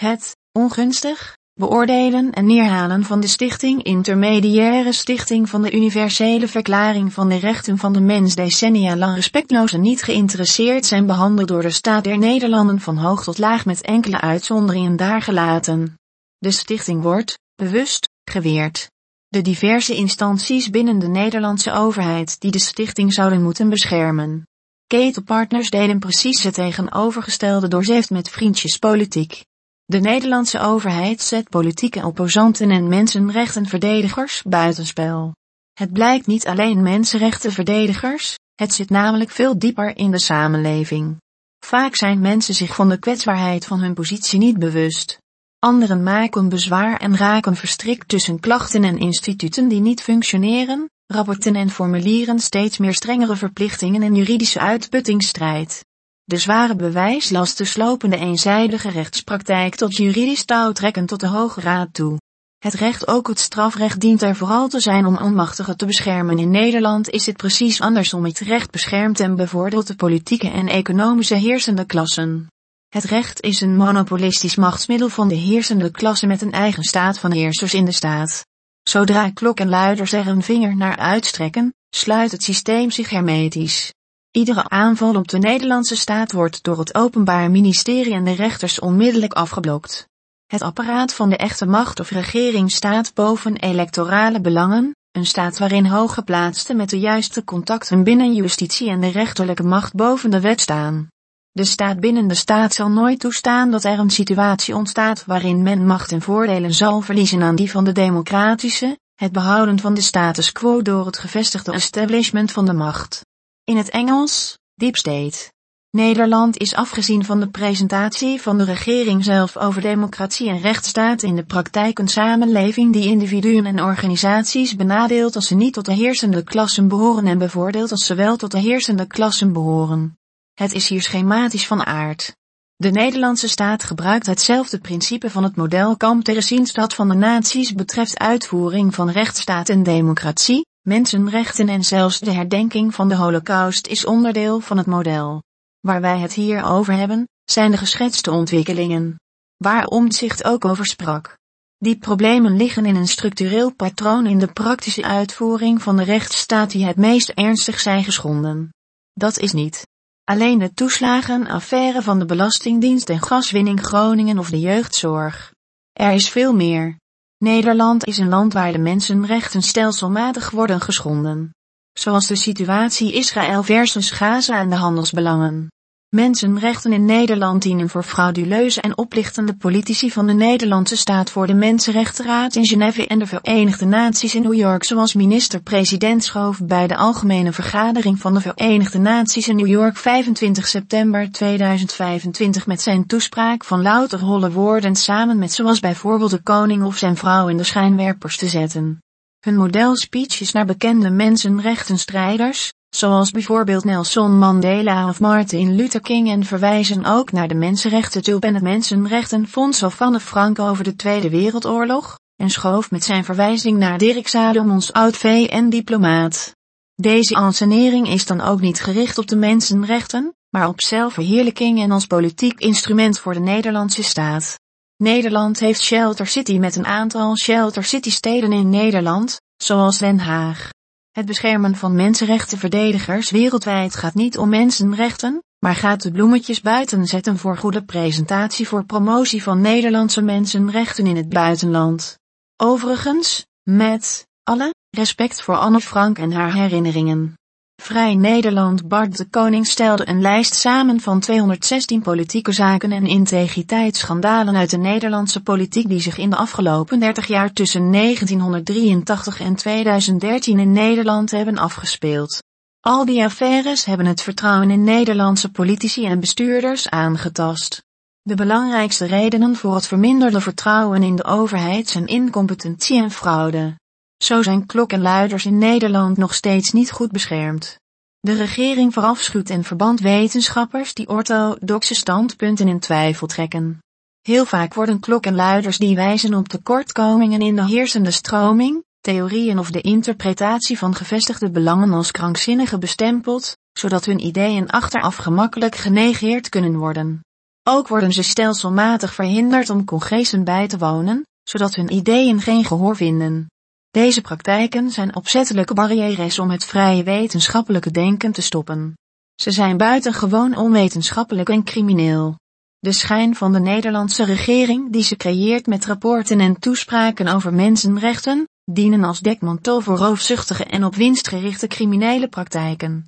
Het, ongunstig, beoordelen en neerhalen van de Stichting Intermediaire Stichting van de Universele Verklaring van de Rechten van de Mens decennia lang respectloos en niet geïnteresseerd zijn behandeld door de staat der Nederlanden van hoog tot laag met enkele uitzonderingen daargelaten. De stichting wordt, bewust, geweerd. De diverse instanties binnen de Nederlandse overheid die de stichting zouden moeten beschermen. Ketelpartners deden precies het tegenovergestelde door heeft met vriendjespolitiek. De Nederlandse overheid zet politieke opposanten en mensenrechtenverdedigers buitenspel. Het blijkt niet alleen mensenrechtenverdedigers, het zit namelijk veel dieper in de samenleving. Vaak zijn mensen zich van de kwetsbaarheid van hun positie niet bewust. Anderen maken bezwaar en raken verstrikt tussen klachten en instituten die niet functioneren, rapporten en formulieren steeds meer strengere verplichtingen en juridische uitputtingsstrijd. De zware bewijslast de slopende eenzijdige rechtspraktijk tot juridisch touwtrekken tot de Hoge Raad toe. Het recht ook het strafrecht dient er vooral te zijn om onmachtigen te beschermen. In Nederland is het precies andersom. Het recht beschermt en bevordert de politieke en economische heersende klassen. Het recht is een monopolistisch machtsmiddel van de heersende klasse met een eigen staat van heersers in de staat. Zodra klok en luiders er een vinger naar uitstrekken, sluit het systeem zich hermetisch. Iedere aanval op de Nederlandse staat wordt door het Openbaar Ministerie en de rechters onmiddellijk afgeblokt. Het apparaat van de echte macht of regering staat boven electorale belangen, een staat waarin hooggeplaatsten met de juiste contacten binnen justitie en de rechterlijke macht boven de wet staan. De staat binnen de staat zal nooit toestaan dat er een situatie ontstaat waarin men macht en voordelen zal verliezen aan die van de democratische, het behouden van de status quo door het gevestigde establishment van de macht. In het Engels, Deep State. Nederland is afgezien van de presentatie van de regering zelf over democratie en rechtsstaat in de praktijk een samenleving die individuen en organisaties benadeelt als ze niet tot de heersende klassen behoren en bevoordeelt als ze wel tot de heersende klassen behoren. Het is hier schematisch van aard. De Nederlandse staat gebruikt hetzelfde principe van het model Kamp Theresienstadt van de naties betreft uitvoering van rechtsstaat en democratie, mensenrechten en zelfs de herdenking van de holocaust is onderdeel van het model. Waar wij het hier over hebben, zijn de geschetste ontwikkelingen. Waar Omtzigt ook over sprak. Die problemen liggen in een structureel patroon in de praktische uitvoering van de rechtsstaat die het meest ernstig zijn geschonden. Dat is niet alleen de toeslagenaffaire van de Belastingdienst en gaswinning Groningen of de jeugdzorg. Er is veel meer. Nederland is een land waar de mensenrechten stelselmatig worden geschonden. Zoals de situatie Israël versus Gaza en de handelsbelangen. Mensenrechten in Nederland dienen voor frauduleuze en oplichtende politici van de Nederlandse staat voor de Mensenrechtenraad in Genève en de Verenigde Naties in New York zoals minister-president schoof bij de Algemene Vergadering van de Verenigde Naties in New York 25 september 2025 met zijn toespraak van louter holle woorden samen met zoals bijvoorbeeld de koning of zijn vrouw in de schijnwerpers te zetten. Hun modelspeech is naar bekende mensenrechtenstrijders, zoals bijvoorbeeld Nelson Mandela of Martin Luther King en verwijzen ook naar de Mensenrechten Tulp en het Mensenrechtenfonds van Anne Frank over de Tweede Wereldoorlog, en schoof met zijn verwijzing naar Dirk Salomons oud-VN-diplomaat. Deze ansenering is dan ook niet gericht op de mensenrechten, maar op zelfverheerlijking en als politiek instrument voor de Nederlandse staat. Nederland heeft Shelter City met een aantal Shelter City steden in Nederland, zoals Den Haag. Het beschermen van mensenrechtenverdedigers wereldwijd gaat niet om mensenrechten, maar gaat de bloemetjes buiten zetten voor goede presentatie voor promotie van Nederlandse mensenrechten in het buitenland. Overigens, met alle respect voor Anne Frank en haar herinneringen. Vrij Nederland Bart de Koning stelde een lijst samen van 216 politieke zaken en integriteitsschandalen uit de Nederlandse politiek die zich in de afgelopen 30 jaar tussen 1983 en 2013 in Nederland hebben afgespeeld. Al die affaires hebben het vertrouwen in Nederlandse politici en bestuurders aangetast. De belangrijkste redenen voor het verminderde vertrouwen in de overheid zijn incompetentie en fraude. Zo zijn klokkenluiders in Nederland nog steeds niet goed beschermd. De regering verafschuwt en verband wetenschappers die orthodoxe standpunten in twijfel trekken. Heel vaak worden klokkenluiders die wijzen op tekortkomingen in de heersende stroming, theorieën of de interpretatie van gevestigde belangen als krankzinnige bestempeld, zodat hun ideeën achteraf gemakkelijk genegeerd kunnen worden. Ook worden ze stelselmatig verhinderd om congressen bij te wonen, zodat hun ideeën geen gehoor vinden. Deze praktijken zijn opzettelijke barrières om het vrije wetenschappelijke denken te stoppen. Ze zijn buitengewoon onwetenschappelijk en crimineel. De schijn van de Nederlandse regering die ze creëert met rapporten en toespraken over mensenrechten, dienen als dekmantel voor roofzuchtige en op winst gerichte criminele praktijken.